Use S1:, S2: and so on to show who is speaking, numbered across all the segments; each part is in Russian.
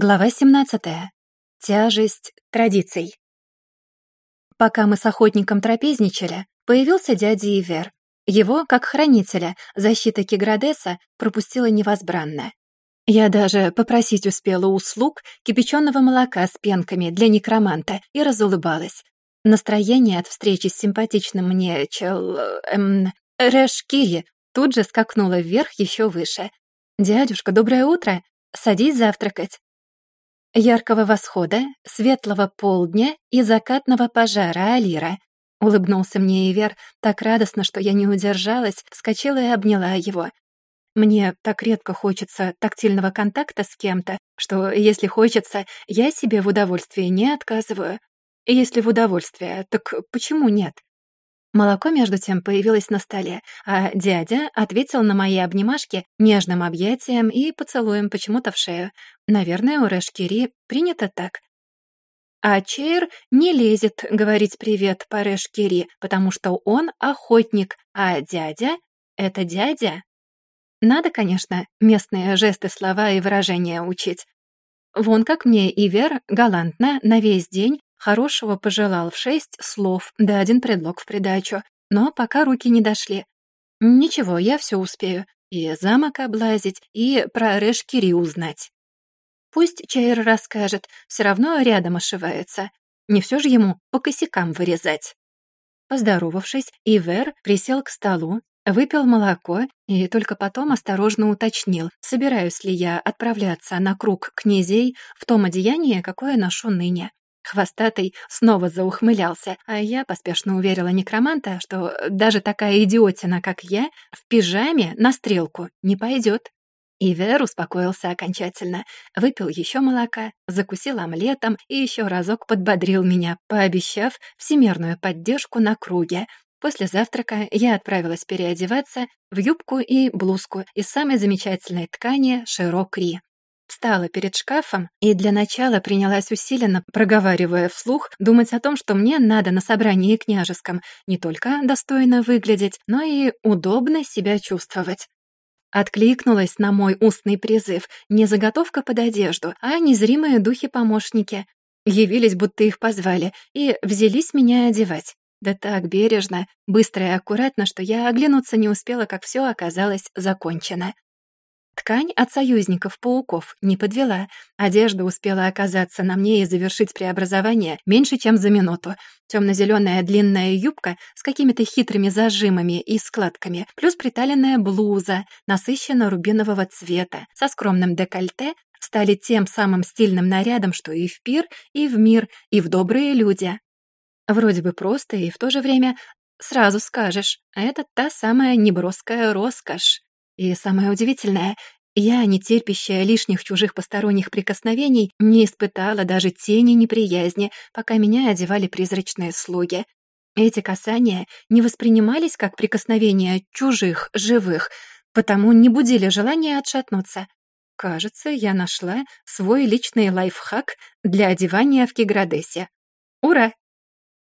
S1: Глава 17. Тяжесть традиций. Пока мы с охотником трапезничали, появился дядя Ивер. Его, как хранителя, защита Киградеса пропустила невозбранно. Я даже попросить успела услуг кипяченого молока с пенками для некроманта и разулыбалась. Настроение от встречи с симпатичным мне чел... Эм, Решкири тут же скакнуло вверх еще выше. «Дядюшка, доброе утро! Садись завтракать!» яркого восхода, светлого полдня и закатного пожара, Алира!» Улыбнулся мне Ивер так радостно, что я не удержалась, вскочила и обняла его. Мне так редко хочется тактильного контакта с кем-то, что, если хочется, я себе в удовольствие не отказываю. Если в удовольствие, так почему нет? Молоко, между тем, появилось на столе, а дядя ответил на мои обнимашки нежным объятием и поцелуем почему-то в шею. Наверное, у Решкири принято так. А Чейр не лезет говорить «привет» по Решкири, потому что он охотник, а дядя — это дядя. Надо, конечно, местные жесты, слова и выражения учить. Вон как мне Ивер галантно на весь день Хорошего пожелал в шесть слов, да один предлог в придачу. Но пока руки не дошли. Ничего, я все успею. И замок облазить, и про Решкири узнать. Пусть Чайр расскажет, все равно рядом ошивается. Не все же ему по косякам вырезать. Поздоровавшись, Ивер присел к столу, выпил молоко и только потом осторожно уточнил, собираюсь ли я отправляться на круг князей в том одеянии, какое ношу ныне. Хвостатый снова заухмылялся, а я поспешно уверила некроманта, что даже такая идиотина, как я, в пижаме на стрелку не пойдет. Ивер успокоился окончательно, выпил еще молока, закусил омлетом и еще разок подбодрил меня, пообещав всемирную поддержку на круге. После завтрака я отправилась переодеваться в юбку и блузку из самой замечательной ткани «Широкри». Встала перед шкафом и для начала принялась усиленно, проговаривая вслух, думать о том, что мне надо на собрании княжеском не только достойно выглядеть, но и удобно себя чувствовать. Откликнулась на мой устный призыв не заготовка под одежду, а незримые духи-помощники. Явились, будто их позвали, и взялись меня одевать. Да так бережно, быстро и аккуратно, что я оглянуться не успела, как все оказалось закончено. Ткань от союзников пауков не подвела. Одежда успела оказаться на мне и завершить преобразование меньше, чем за минуту. Темно-зеленая длинная юбка с какими-то хитрыми зажимами и складками, плюс приталенная блуза, насыщенно рубинового цвета, со скромным декольте, стали тем самым стильным нарядом, что и в пир, и в мир, и в добрые люди. Вроде бы просто, и в то же время сразу скажешь, «А это та самая неброская роскошь. И самое удивительное, я, не терпящая лишних чужих посторонних прикосновений, не испытала даже тени неприязни, пока меня одевали призрачные слуги. Эти касания не воспринимались как прикосновения чужих, живых, потому не будили желания отшатнуться. Кажется, я нашла свой личный лайфхак для одевания в Киградесе. Ура!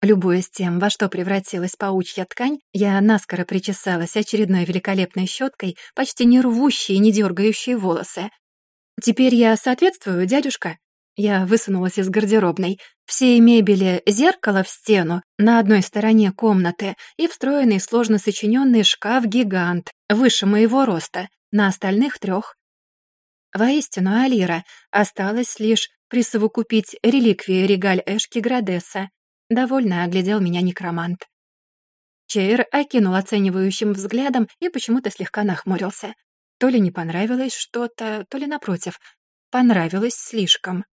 S1: Любуясь тем, во что превратилась паучья ткань, я наскоро причесалась очередной великолепной щеткой, почти не рвущие и не дергающие волосы. «Теперь я соответствую, дядюшка?» Я высунулась из гардеробной. Все мебели зеркало в стену на одной стороне комнаты и встроенный сложно сочиненный шкаф-гигант выше моего роста, на остальных трех. Воистину, Алира осталось лишь присовокупить реликвии регаль Эшки Градеса. Довольно оглядел меня некромант. Чейр окинул оценивающим взглядом и почему-то слегка нахмурился. То ли не понравилось что-то, то ли, напротив, понравилось слишком.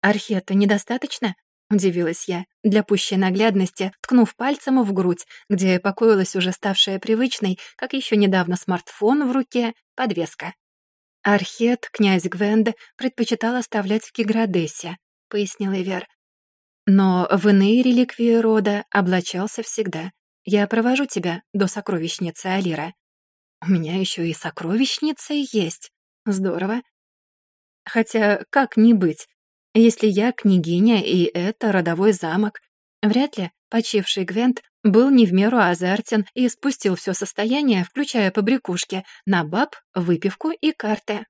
S1: «Архета недостаточно?» — удивилась я, для пущей наглядности, ткнув пальцем в грудь, где покоилась уже ставшая привычной, как еще недавно смартфон в руке, подвеска. «Архет, князь Гвенда, предпочитал оставлять в Киградесе», — пояснил Ивер. Но в иные реликвии рода облачался всегда. Я провожу тебя до сокровищницы Алира. У меня еще и сокровищница есть. Здорово. Хотя, как не быть, если я княгиня и это родовой замок? Вряд ли почивший Гвент был не в меру азартен и спустил все состояние, включая побрякушки, на баб, выпивку и карты.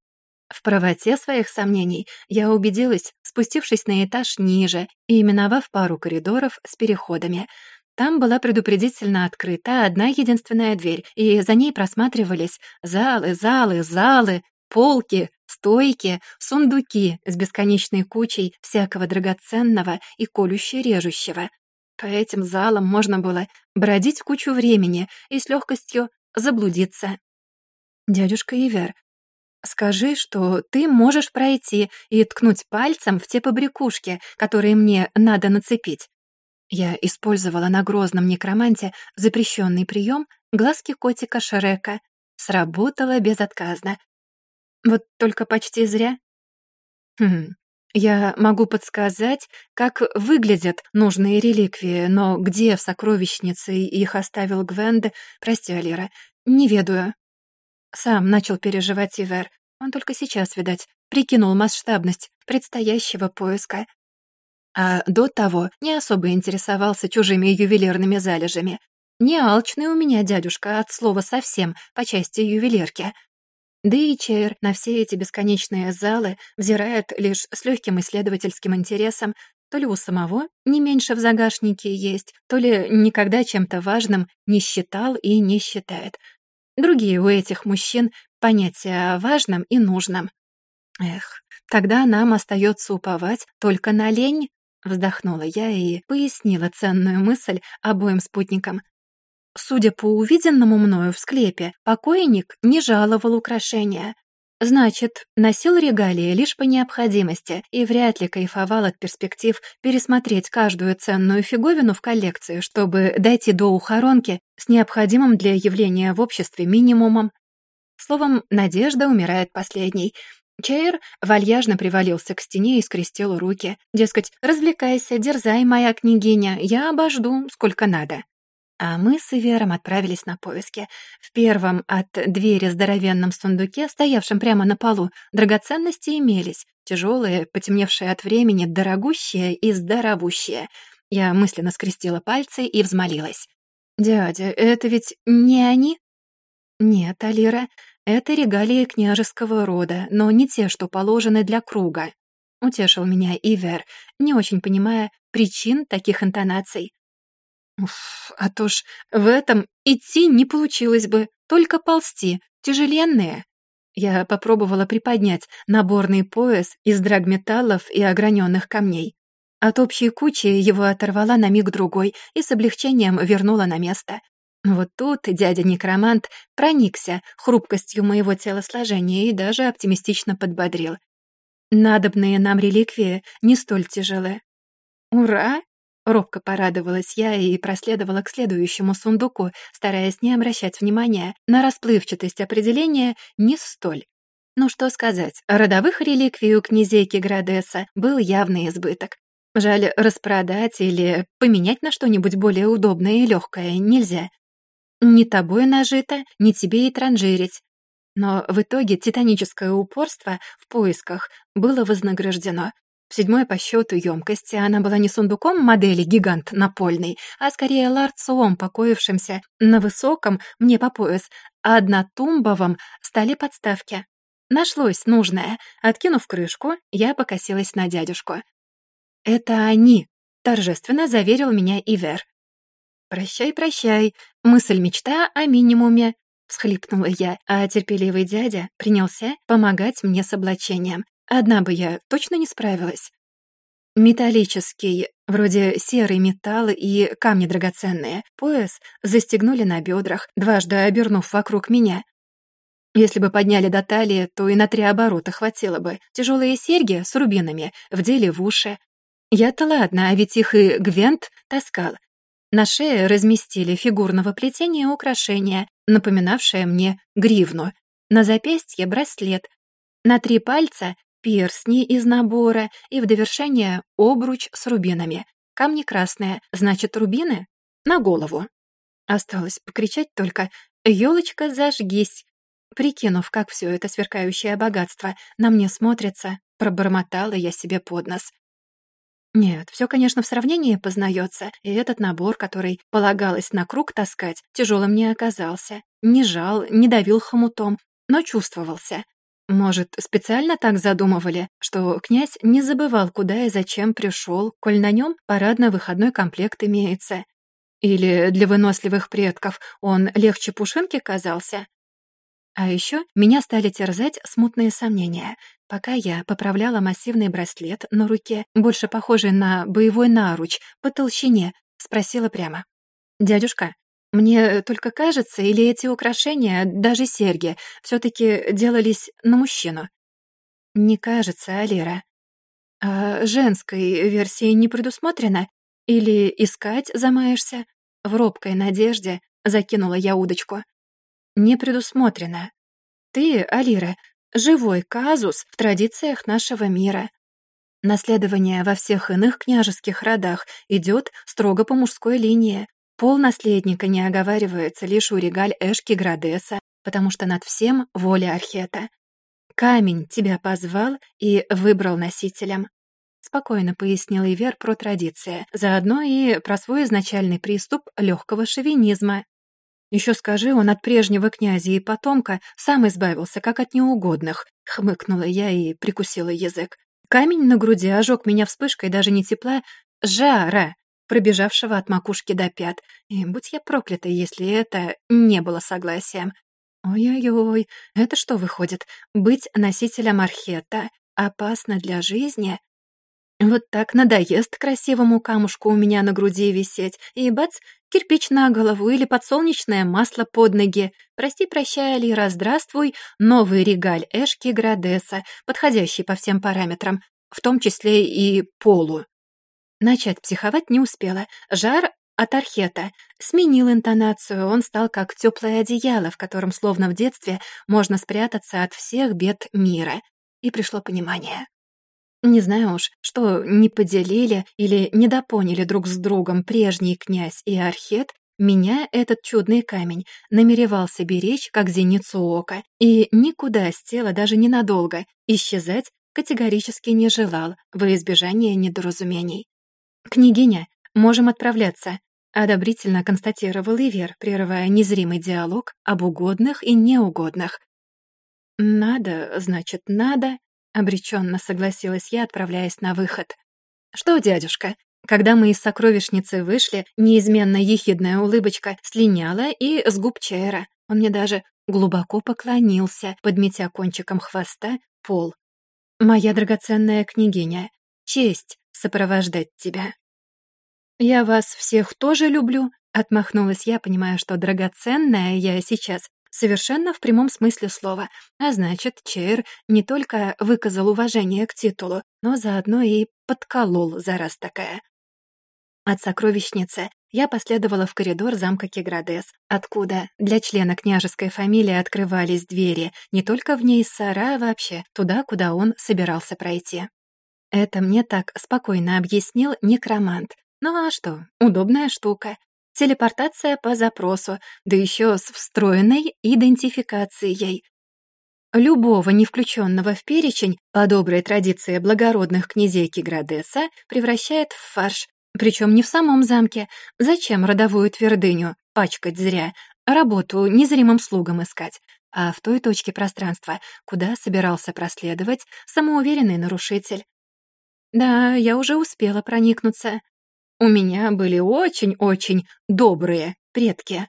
S1: В правоте своих сомнений я убедилась, спустившись на этаж ниже и именовав пару коридоров с переходами. Там была предупредительно открыта одна единственная дверь, и за ней просматривались залы, залы, залы, полки, стойки, сундуки с бесконечной кучей всякого драгоценного и колюще-режущего. По этим залам можно было бродить кучу времени и с легкостью заблудиться. Дядюшка Ивер Скажи, что ты можешь пройти и ткнуть пальцем в те побрякушки, которые мне надо нацепить. Я использовала на грозном некроманте запрещенный прием глазки котика Шрека. Сработало безотказно. Вот только почти зря. Хм, я могу подсказать, как выглядят нужные реликвии, но где в сокровищнице их оставил Гвенд, прости, Алира, не ведаю. Сам начал переживать Ивер. Он только сейчас, видать, прикинул масштабность предстоящего поиска. А до того не особо интересовался чужими ювелирными залежами. Не алчный у меня дядюшка от слова совсем по части ювелирки. Да и Чейр на все эти бесконечные залы взирает лишь с легким исследовательским интересом, то ли у самого не меньше в загашнике есть, то ли никогда чем-то важным не считал и не считает — Другие у этих мужчин понятия о важном и нужном. Эх, тогда нам остается уповать только на лень, вздохнула я и пояснила ценную мысль обоим спутникам. Судя по увиденному мною в склепе, покойник не жаловал украшения, Значит, носил регалии лишь по необходимости и вряд ли кайфовал от перспектив пересмотреть каждую ценную фиговину в коллекцию, чтобы дойти до ухоронки с необходимым для явления в обществе минимумом. Словом, надежда умирает последней. Чейр вальяжно привалился к стене и скрестил руки. Дескать, развлекайся, дерзай, моя княгиня, я обожду, сколько надо. А мы с Ивером отправились на поиски. В первом от двери здоровенном сундуке, стоявшем прямо на полу, драгоценности имелись. Тяжелые, потемневшие от времени, дорогущие и здоровущие. Я мысленно скрестила пальцы и взмолилась. «Дядя, это ведь не они?» «Нет, Алира, это регалии княжеского рода, но не те, что положены для круга», — утешил меня Ивер, не очень понимая причин таких интонаций. Уф, а то ж в этом идти не получилось бы, только ползти, тяжеленные. Я попробовала приподнять наборный пояс из драгметаллов и ограненных камней. От общей кучи его оторвала на миг-другой и с облегчением вернула на место. Вот тут дядя-некромант проникся хрупкостью моего телосложения и даже оптимистично подбодрил. Надобные нам реликвии не столь тяжелы. «Ура!» Робко порадовалась я и проследовала к следующему сундуку, стараясь не обращать внимания на расплывчатость определения «не столь». Ну что сказать, родовых реликвий у князей Киградеса был явный избыток. Жаль, распродать или поменять на что-нибудь более удобное и легкое нельзя. Ни тобой нажито, ни тебе и транжирить. Но в итоге титаническое упорство в поисках было вознаграждено — в седьмой по счету емкости она была не сундуком модели «Гигант» напольный, а скорее ларцом, покоившимся на высоком, мне по пояс, а однотумбовом столе подставки. Нашлось нужное. Откинув крышку, я покосилась на дядюшку. «Это они», — торжественно заверил меня Ивер. «Прощай, прощай, мысль-мечта о минимуме», — всхлипнула я, а терпеливый дядя принялся помогать мне с облачением. Одна бы я точно не справилась. Металлический, вроде серый металл и камни драгоценные, пояс застегнули на бедрах, дважды обернув вокруг меня. Если бы подняли до талии, то и на три оборота хватило бы. Тяжелые серьги с рубинами вдели в уши. Я-то ладно, а ведь их и Гвент таскал. На шее разместили фигурного плетения украшения, напоминавшее мне гривну. На запястье браслет. На три пальца перстни из набора и в довершение обруч с рубинами. Камни красные, значит, рубины на голову. Осталось покричать только «Елочка, зажгись!» Прикинув, как все это сверкающее богатство на мне смотрится, пробормотала я себе под нос. Нет, все, конечно, в сравнении познается, и этот набор, который полагалось на круг таскать, тяжелым не оказался. Не жал, не давил хомутом, но чувствовался. Может, специально так задумывали, что князь не забывал, куда и зачем пришел, коль на нем парадно-выходной комплект имеется. Или для выносливых предков он легче пушинки казался? А еще меня стали терзать смутные сомнения. Пока я поправляла массивный браслет на руке, больше похожий на боевой наруч, по толщине, спросила прямо. «Дядюшка, мне только кажется, или эти украшения, даже серьги, все-таки делались на мужчину? Не кажется, Алира. А женской версии не предусмотрено? Или искать замаешься? В робкой надежде закинула я удочку. Не предусмотрено. Ты, Алира, живой казус в традициях нашего мира. Наследование во всех иных княжеских родах идет строго по мужской линии, Пол наследника не оговаривается лишь у регаль Эшки Градеса, потому что над всем воля Архета. «Камень тебя позвал и выбрал носителем», — спокойно пояснил Ивер про традиции, заодно и про свой изначальный приступ легкого шовинизма. «Еще скажи, он от прежнего князя и потомка сам избавился, как от неугодных», — хмыкнула я и прикусила язык. Камень на груди ожег меня вспышкой даже не тепла, жара, пробежавшего от макушки до пят. И будь я проклята, если это не было согласием. Ой-ой-ой, это что выходит? Быть носителем архета опасно для жизни? Вот так надоест красивому камушку у меня на груди висеть, и бац, кирпич на голову или подсолнечное масло под ноги. Прости-прощай, Лира, здравствуй, новый регаль Эшки Градеса, подходящий по всем параметрам, в том числе и полу. Начать психовать не успела. Жар от архета. Сменил интонацию, он стал как теплое одеяло, в котором, словно в детстве, можно спрятаться от всех бед мира. И пришло понимание. Не знаю уж, что не поделили или недопоняли друг с другом прежний князь и архет, меня этот чудный камень намеревался беречь, как зеницу ока, и никуда с тела даже ненадолго исчезать категорически не желал во избежание недоразумений. «Княгиня, можем отправляться», — одобрительно констатировал Ивер, прерывая незримый диалог об угодных и неугодных. «Надо, значит, надо», — обреченно согласилась я, отправляясь на выход. «Что, дядюшка?» Когда мы из сокровищницы вышли, неизменно ехидная улыбочка слиняла и с губ Чайра. Он мне даже глубоко поклонился, подметя кончиком хвоста пол. «Моя драгоценная княгиня, честь сопровождать тебя». «Я вас всех тоже люблю», — отмахнулась я, понимая, что драгоценная я сейчас совершенно в прямом смысле слова, а значит, Чейр не только выказал уважение к титулу, но заодно и подколол зараз такая. От сокровищницы я последовала в коридор замка Кеградес, откуда для члена княжеской фамилии открывались двери не только в ней сара, а вообще туда, куда он собирался пройти. Это мне так спокойно объяснил некромант. Ну а что, удобная штука. Телепортация по запросу, да еще с встроенной идентификацией. Любого не включенного в перечень по доброй традиции благородных князей Киградеса превращает в фарш. Причем не в самом замке. Зачем родовую твердыню пачкать зря, работу незримым слугам искать? а в той точке пространства, куда собирался проследовать самоуверенный нарушитель. Да, я уже успела проникнуться. У меня были очень-очень добрые предки.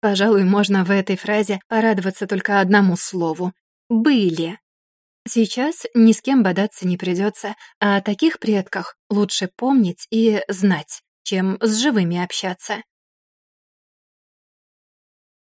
S1: Пожалуй, можно в этой фразе порадоваться только одному слову — «были». Сейчас ни с кем бодаться не придется, а о таких предках лучше помнить и знать, чем с живыми общаться.